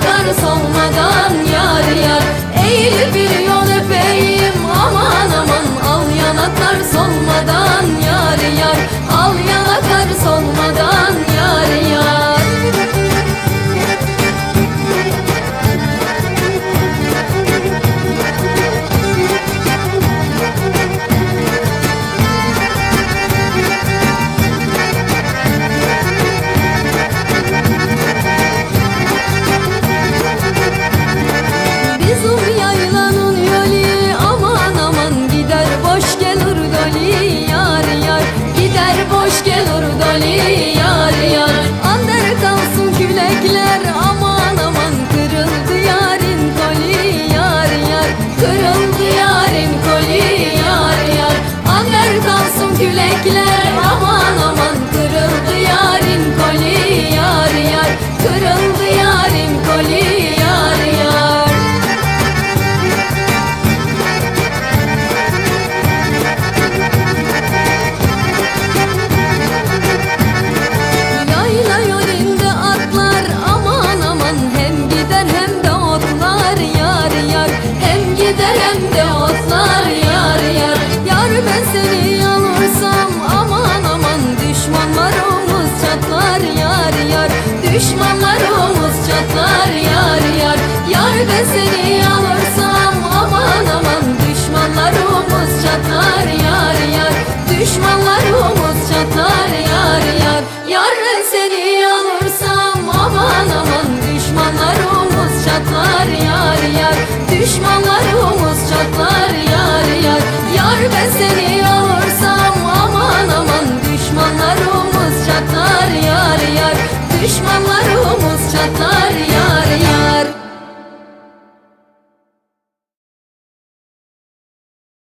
kadar solmadan Düşmanlarımız çatlar yar yar. Yar ben seni